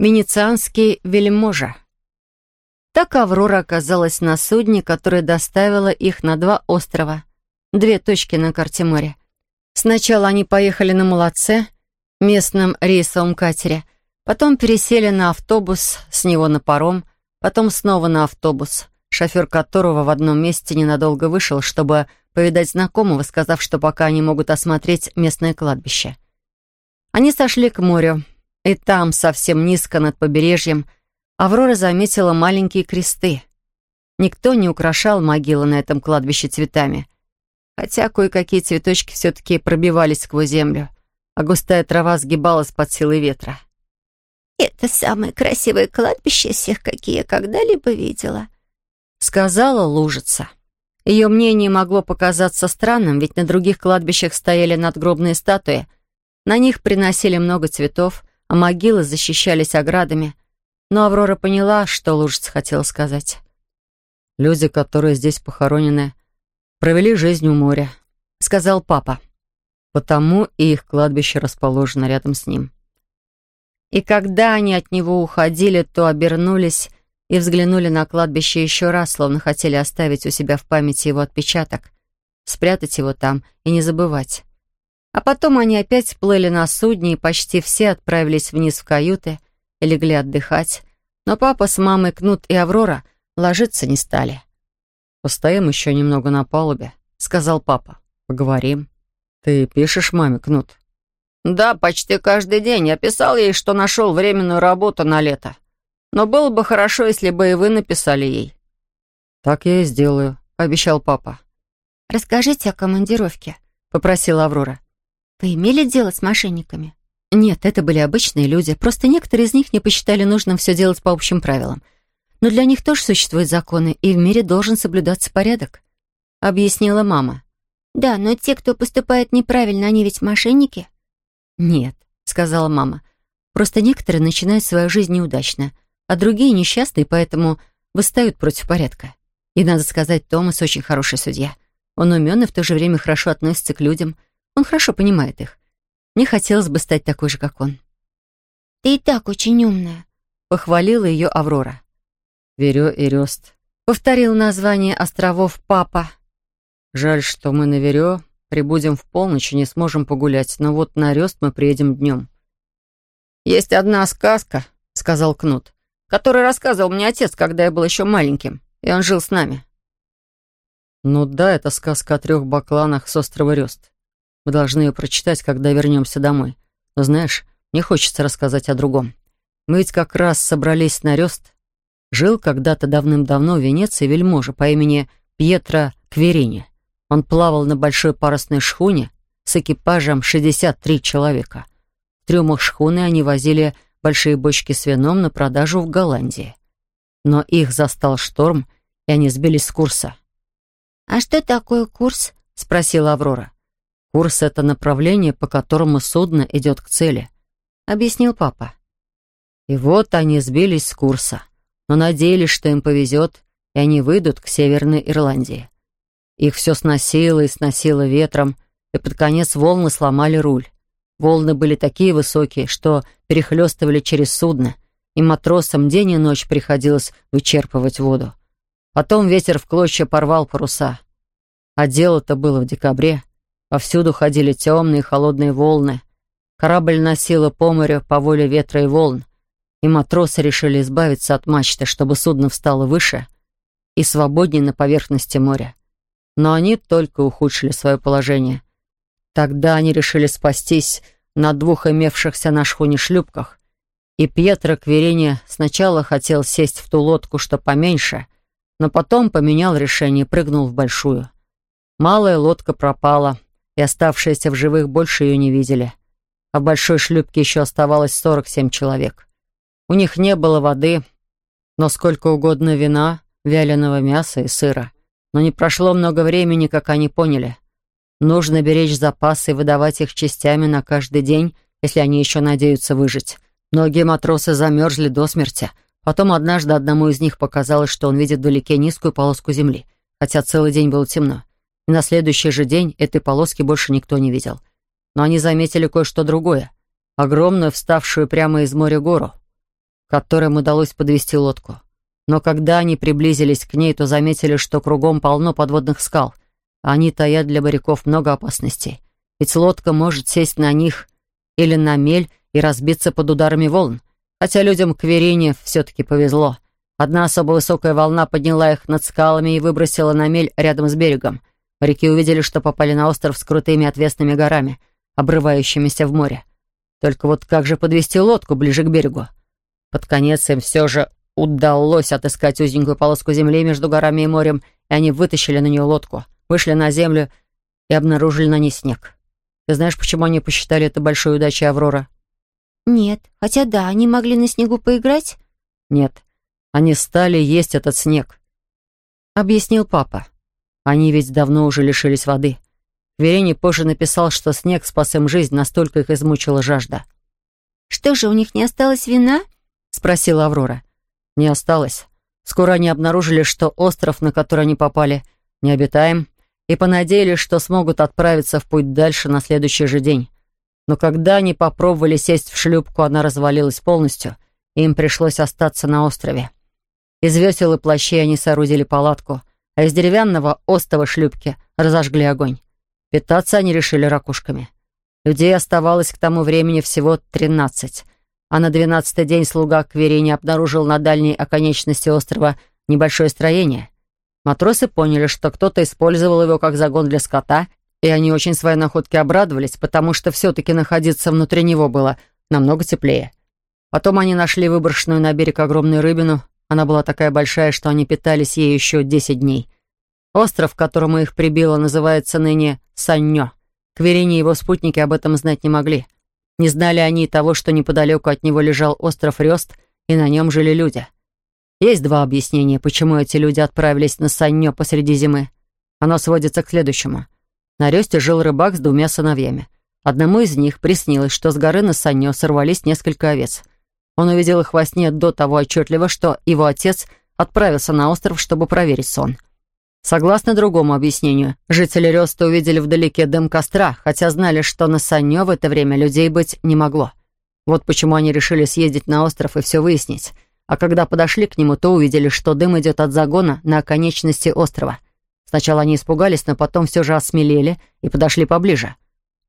Венецианский вельможа. Так Аврора оказалась на судне, которое доставило их на два острова, две точки на карте моря. Сначала они поехали на Молодце, местном рейсовом катере, потом пересели на автобус, с него на паром, потом снова на автобус, шофер которого в одном месте ненадолго вышел, чтобы повидать знакомого, сказав, что пока они могут осмотреть местное кладбище. Они сошли к морю, и там, совсем низко над побережьем, Аврора заметила маленькие кресты. Никто не украшал могилы на этом кладбище цветами, хотя кое-какие цветочки все-таки пробивались сквозь землю, а густая трава сгибалась под силой ветра. «Это самое красивое кладбище всех, какие я когда-либо видела», — сказала лужица. Ее мнение могло показаться странным, ведь на других кладбищах стояли надгробные статуи. На них приносили много цветов, а могилы защищались оградами. Но Аврора поняла, что лужица хотела сказать. «Люди, которые здесь похоронены, провели жизнь у моря», — сказал папа. «Потому и их кладбище расположено рядом с ним». И когда они от него уходили, то обернулись и взглянули на кладбище еще раз, словно хотели оставить у себя в памяти его отпечаток, спрятать его там и не забывать. А потом они опять плыли на судне, и почти все отправились вниз в каюты и легли отдыхать. Но папа с мамой, Кнут и Аврора ложиться не стали. «Постоим еще немного на палубе», — сказал папа. «Поговорим». «Ты пишешь маме, Кнут?» «Да, почти каждый день. Я писал ей, что нашел временную работу на лето. Но было бы хорошо, если бы и вы написали ей». «Так я и сделаю», — пообещал папа. «Расскажите о командировке», — попросила Аврора. «Вы имели дело с мошенниками?» «Нет, это были обычные люди. Просто некоторые из них не посчитали нужным все делать по общим правилам. Но для них тоже существуют законы, и в мире должен соблюдаться порядок», — объяснила мама. «Да, но те, кто поступает неправильно, они ведь мошенники?» «Нет», — сказала мама. «Просто некоторые начинают свою жизнь неудачно, а другие несчастные, поэтому восстают против порядка. И, надо сказать, Томас очень хороший судья. Он умен и в то же время хорошо относится к людям — он хорошо понимает их. Мне хотелось бы стать такой же, как он. «Ты и так очень умная», — похвалила ее Аврора. «Верё и Рёст», — повторил название островов папа. «Жаль, что мы на Верё прибудем в полночь и не сможем погулять, но вот на Рёст мы приедем днем». «Есть одна сказка», — сказал Кнут, «которую рассказывал мне отец, когда я был еще маленьким, и он жил с нами». «Ну да, это сказка о трех бакланах с острова Рёст. Мы должны ее прочитать, когда вернемся домой. Но знаешь, мне хочется рассказать о другом. Мы ведь как раз собрались на Рёст. Жил когда-то давным-давно в Венеции вельможа по имени Пьетро Кверини. Он плавал на большой парусной шхуне с экипажем 63 человека. В трюмах шхуны они возили большие бочки с вином на продажу в Голландии. Но их застал шторм, и они сбились с курса. «А что такое курс?» — спросила Аврора. Курс — это направление, по которому судно идет к цели», — объяснил папа. И вот они сбились с курса, но надеялись, что им повезет, и они выйдут к Северной Ирландии. Их все сносило и сносило ветром, и под конец волны сломали руль. Волны были такие высокие, что перехлестывали через судно, и матросам день и ночь приходилось вычерпывать воду. Потом ветер в клочья порвал паруса. А дело-то было в декабре. Повсюду ходили темные холодные волны. Корабль носило по морю по воле ветра и волн, и матросы решили избавиться от мачты, чтобы судно встало выше и свободнее на поверхности моря. Но они только ухудшили свое положение. Тогда они решили спастись на двух имевшихся на шхуне шлюпках, и Пьетро Кверини сначала хотел сесть в ту лодку, что поменьше, но потом поменял решение и прыгнул в большую. Малая лодка пропала — и оставшиеся в живых больше ее не видели. А в большой шлюпке еще оставалось 47 человек. У них не было воды, но сколько угодно вина, вяленого мяса и сыра. Но не прошло много времени, как они поняли. Нужно беречь запасы и выдавать их частями на каждый день, если они еще надеются выжить. Многие матросы замерзли до смерти. Потом однажды одному из них показалось, что он видит вдалеке низкую полоску земли, хотя целый день было темно и на следующий же день этой полоски больше никто не видел. Но они заметили кое-что другое. Огромную, вставшую прямо из моря гору. которым удалось подвести лодку. Но когда они приблизились к ней, то заметили, что кругом полно подводных скал, они таят для моряков много опасностей. Ведь лодка может сесть на них или на мель и разбиться под ударами волн. Хотя людям к Верине все-таки повезло. Одна особо высокая волна подняла их над скалами и выбросила на мель рядом с берегом. Моряки увидели, что попали на остров с крутыми отвесными горами, обрывающимися в море. Только вот как же подвести лодку ближе к берегу? Под конец им все же удалось отыскать узенькую полоску земли между горами и морем, и они вытащили на нее лодку, вышли на землю и обнаружили на ней снег. Ты знаешь, почему они посчитали это большой удачей Аврора? Нет, хотя да, они могли на снегу поиграть. Нет, они стали есть этот снег. Объяснил папа. Они ведь давно уже лишились воды. Верени позже написал, что снег спас им жизнь, настолько их измучила жажда. «Что же, у них не осталось вина?» — спросила Аврора. «Не осталось. Скоро они обнаружили, что остров, на который они попали, необитаем, и понадеялись, что смогут отправиться в путь дальше на следующий же день. Но когда они попробовали сесть в шлюпку, она развалилась полностью, и им пришлось остаться на острове. Из весел и плащей они соорудили палатку, а из деревянного остова шлюпки разожгли огонь. Питаться они решили ракушками. Людей оставалось к тому времени всего тринадцать, а на двенадцатый день слуга Кверини обнаружил на дальней оконечности острова небольшое строение. Матросы поняли, что кто-то использовал его как загон для скота, и они очень своей находке обрадовались, потому что все-таки находиться внутри него было намного теплее. Потом они нашли выброшенную на берег огромную рыбину. Она была такая большая, что они питались ей еще десять дней. Остров, к которому их прибило, называется ныне Саннё. Кверини и его спутники об этом знать не могли. Не знали они и того, что неподалеку от него лежал остров Рёст, и на нем жили люди. Есть два объяснения, почему эти люди отправились на Саннё посреди зимы. Оно сводится к следующему. На Рёсте жил рыбак с двумя сыновьями. Одному из них приснилось, что с горы на Саннё сорвались несколько овец. Он увидел их во сне до того отчетливо, что его отец отправился на остров, чтобы проверить сон. Согласно другому объяснению, жители Рёста увидели вдалеке дым костра, хотя знали, что на Санё в это время людей быть не могло. Вот почему они решили съездить на остров и все выяснить. А когда подошли к нему, то увидели, что дым идет от загона на оконечности острова. Сначала они испугались, но потом все же осмелели и подошли поближе.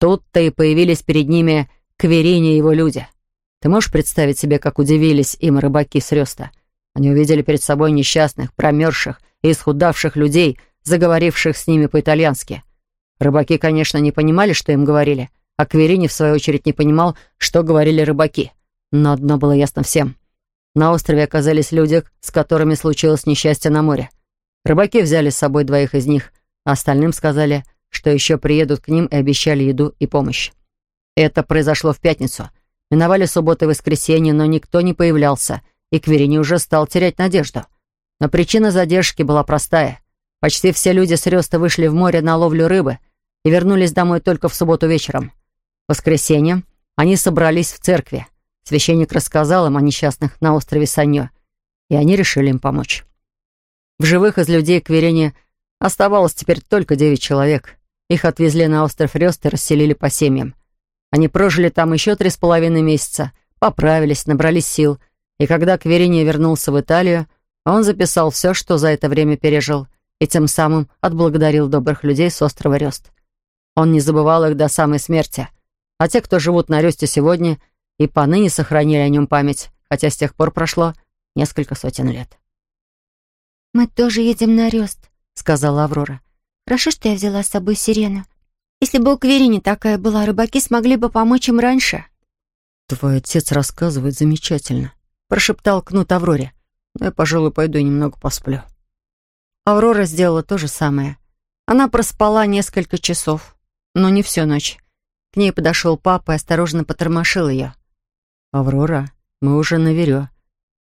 Тут-то и появились перед ними Кверини и его люди. Ты можешь представить себе, как удивились им рыбаки с Рёста? Они увидели перед собой несчастных, промерзших, и исхудавших людей, заговоривших с ними по-итальянски. Рыбаки, конечно, не понимали, что им говорили, а Кверини, в свою очередь, не понимал, что говорили рыбаки. Но одно было ясно всем. На острове оказались люди, с которыми случилось несчастье на море. Рыбаки взяли с собой двоих из них, а остальным сказали, что еще приедут к ним и обещали еду и помощь. Это произошло в пятницу. Миновали субботы и воскресенье, но никто не появлялся, и Кверини уже стал терять надежду. Но причина задержки была простая. Почти все люди с Рёста вышли в море на ловлю рыбы и вернулись домой только в субботу вечером. В воскресенье они собрались в церкви. Священник рассказал им о несчастных на острове Саньо, и они решили им помочь. В живых из людей к Верене оставалось теперь только девять человек. Их отвезли на остров Рёст и расселили по семьям. Они прожили там еще три с половиной месяца, поправились, набрались сил, и когда Кверине вернулся в Италию, он записал все, что за это время пережил, и тем самым отблагодарил добрых людей с острова Рёст. Он не забывал их до самой смерти, а те, кто живут на Рёсте сегодня, и поныне сохранили о нем память, хотя с тех пор прошло несколько сотен лет. «Мы тоже едем на Рёст», — сказала Аврора. «Хорошо, что я взяла с собой сирену. Если бы у Кверини такая была, рыбаки смогли бы помочь им раньше». «Твой отец рассказывает замечательно», — прошептал Кнут Авроре. Но я, пожалуй, пойду немного посплю. Аврора сделала то же самое. Она проспала несколько часов, но не всю ночь. К ней подошел папа и осторожно потормошил ее. «Аврора, мы уже на Верё.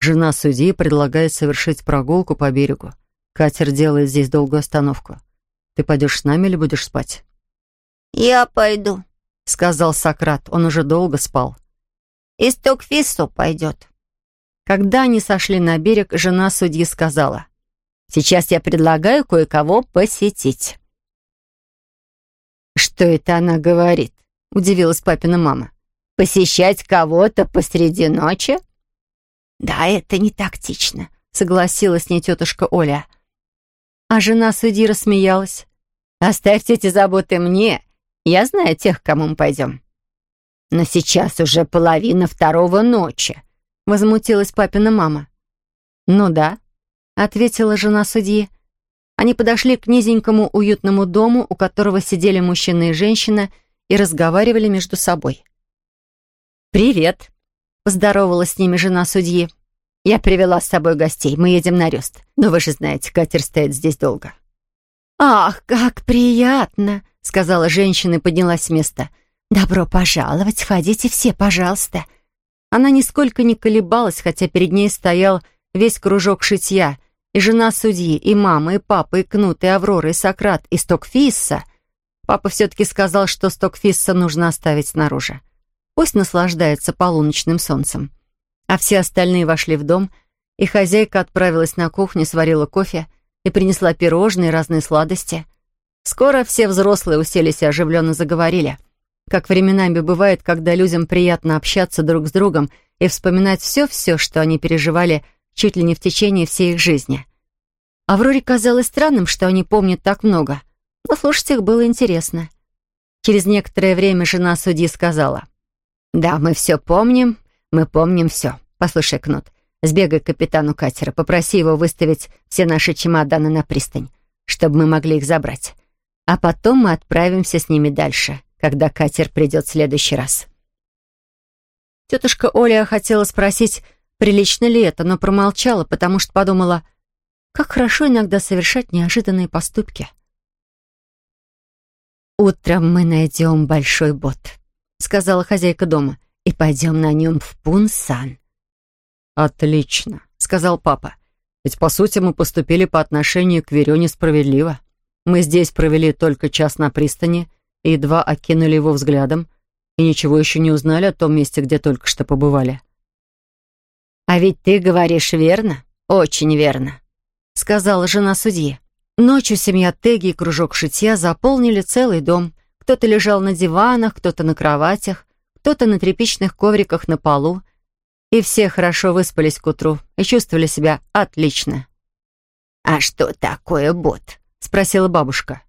Жена судьи предлагает совершить прогулку по берегу. Катер делает здесь долгую остановку. Ты пойдешь с нами или будешь спать?» «Я пойду», — сказал Сократ. Он уже долго спал. «И Стокфису пойдет». Когда они сошли на берег, жена судьи сказала, «Сейчас я предлагаю кое-кого посетить». «Что это она говорит?» — удивилась папина мама. «Посещать кого-то посреди ночи?» «Да, это не тактично», — согласилась с ней тетушка Оля. А жена судьи рассмеялась. «Оставьте эти заботы мне. Я знаю тех, к кому мы пойдем». «Но сейчас уже половина второго ночи», — возмутилась папина мама. «Ну да», — ответила жена судьи. Они подошли к низенькому уютному дому, у которого сидели мужчина и женщина и разговаривали между собой. «Привет», — поздоровалась с ними жена судьи. «Я привела с собой гостей, мы едем на Рёст. Но вы же знаете, катер стоит здесь долго». «Ах, как приятно!» — сказала женщина и поднялась с места. «Добро пожаловать, входите все, пожалуйста». Она нисколько не колебалась, хотя перед ней стоял весь кружок шитья — и жена судьи, и мама, и папа, и Кнут, и Аврора, и Сократ, и Стокфисса. Папа все-таки сказал, что Стокфисса нужно оставить снаружи. Пусть наслаждается полуночным солнцем. А все остальные вошли в дом, и хозяйка отправилась на кухню, сварила кофе и принесла пирожные разные сладости. Скоро все взрослые уселись и оживленно заговорили. Как временами бывает, когда людям приятно общаться друг с другом и вспоминать все-все, что они переживали чуть ли не в течение всей их жизни. Авроре казалось странным, что они помнят так много, но слушать их было интересно. Через некоторое время жена судьи сказала, «Да, мы все помним, мы помним все. Послушай, Кнут, сбегай к капитану катера, попроси его выставить все наши чемоданы на пристань, чтобы мы могли их забрать. А потом мы отправимся с ними дальше, когда катер придет в следующий раз». Тетушка Оля хотела спросить, прилично ли это, но промолчала, потому что подумала, как хорошо иногда совершать неожиданные поступки. «Утром мы найдем большой бот», — сказала хозяйка дома, «и пойдем на нем в Пунсан». «Отлично», — сказал папа. «Ведь, по сути, мы поступили по отношению к Верёне справедливо. Мы здесь провели только час на пристани и едва окинули его взглядом, и ничего еще не узнали о том месте, где только что побывали. «А ведь ты говоришь верно, очень верно», — сказала жена судьи. Ночью семья Теги и кружок шитья заполнили целый дом. Кто-то лежал на диванах, кто-то на кроватях, кто-то на тряпичных ковриках на полу. И все хорошо выспались к утру и чувствовали себя отлично. «А что такое бот?» — спросила бабушка.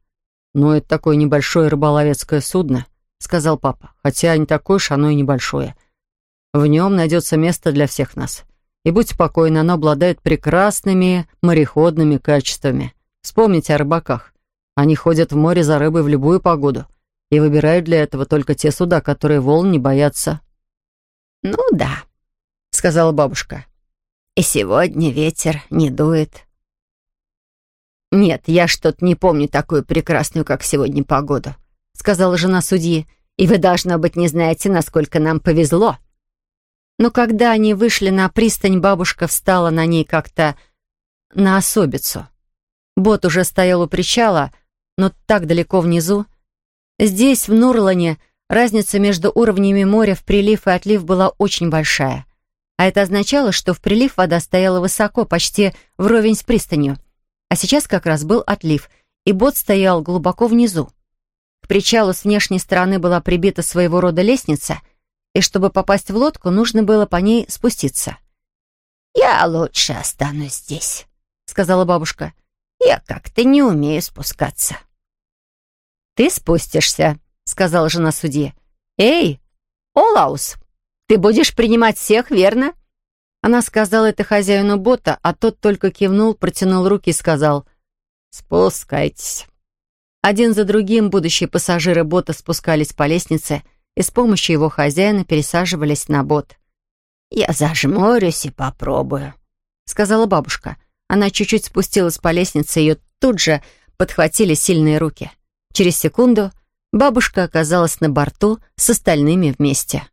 «Ну, это такое небольшое рыболовецкое судно», — сказал папа. «Хотя не такое уж оно и небольшое. В нем найдется место для всех нас. И будь спокойны, оно обладает прекрасными мореходными качествами. Вспомните о рыбаках. Они ходят в море за рыбой в любую погоду и выбирают для этого только те суда, которые волн не боятся». «Ну да», — сказала бабушка. «И сегодня ветер не дует». «Нет, я что-то не помню такую прекрасную, как сегодня, погоду», — сказала жена судьи. «И вы, должно быть, не знаете, насколько нам повезло». Но когда они вышли на пристань, бабушка встала на ней как-то на особицу. Бот уже стоял у причала, но так далеко внизу. Здесь, в Нурлане, разница между уровнями моря в прилив и отлив была очень большая. А это означало, что в прилив вода стояла высоко, почти вровень с пристанью. А сейчас как раз был отлив, и бот стоял глубоко внизу. К причалу с внешней стороны была прибита своего рода лестница — и чтобы попасть в лодку, нужно было по ней спуститься. «Я лучше останусь здесь», — сказала бабушка. «Я как-то не умею спускаться». «Ты спустишься», — сказала жена судьи. «Эй, Олаус, ты будешь принимать всех, верно?» Она сказала это хозяину бота, а тот только кивнул, протянул руки и сказал «Спускайтесь». Один за другим будущие пассажиры бота спускались по лестнице, — и с помощью его хозяина пересаживались на бот. «Я зажмурюсь и попробую», — сказала бабушка. Она чуть-чуть спустилась по лестнице, ее тут же подхватили сильные руки. Через секунду бабушка оказалась на борту с остальными вместе.